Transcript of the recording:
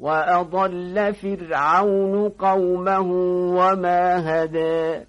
وأضل فرعون قومه وما هدى